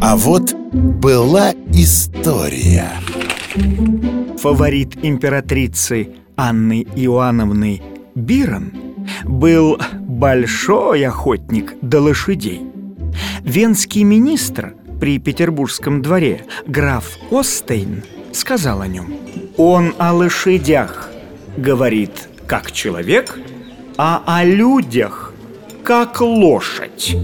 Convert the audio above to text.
А вот была история. Фаворит императрицы Анны Иоанновны Бирон был большой охотник до лошадей. Венский министр при Петербургском дворе граф Остейн сказал о нем. Он о лошадях говорит как человек, а о людях как лошадь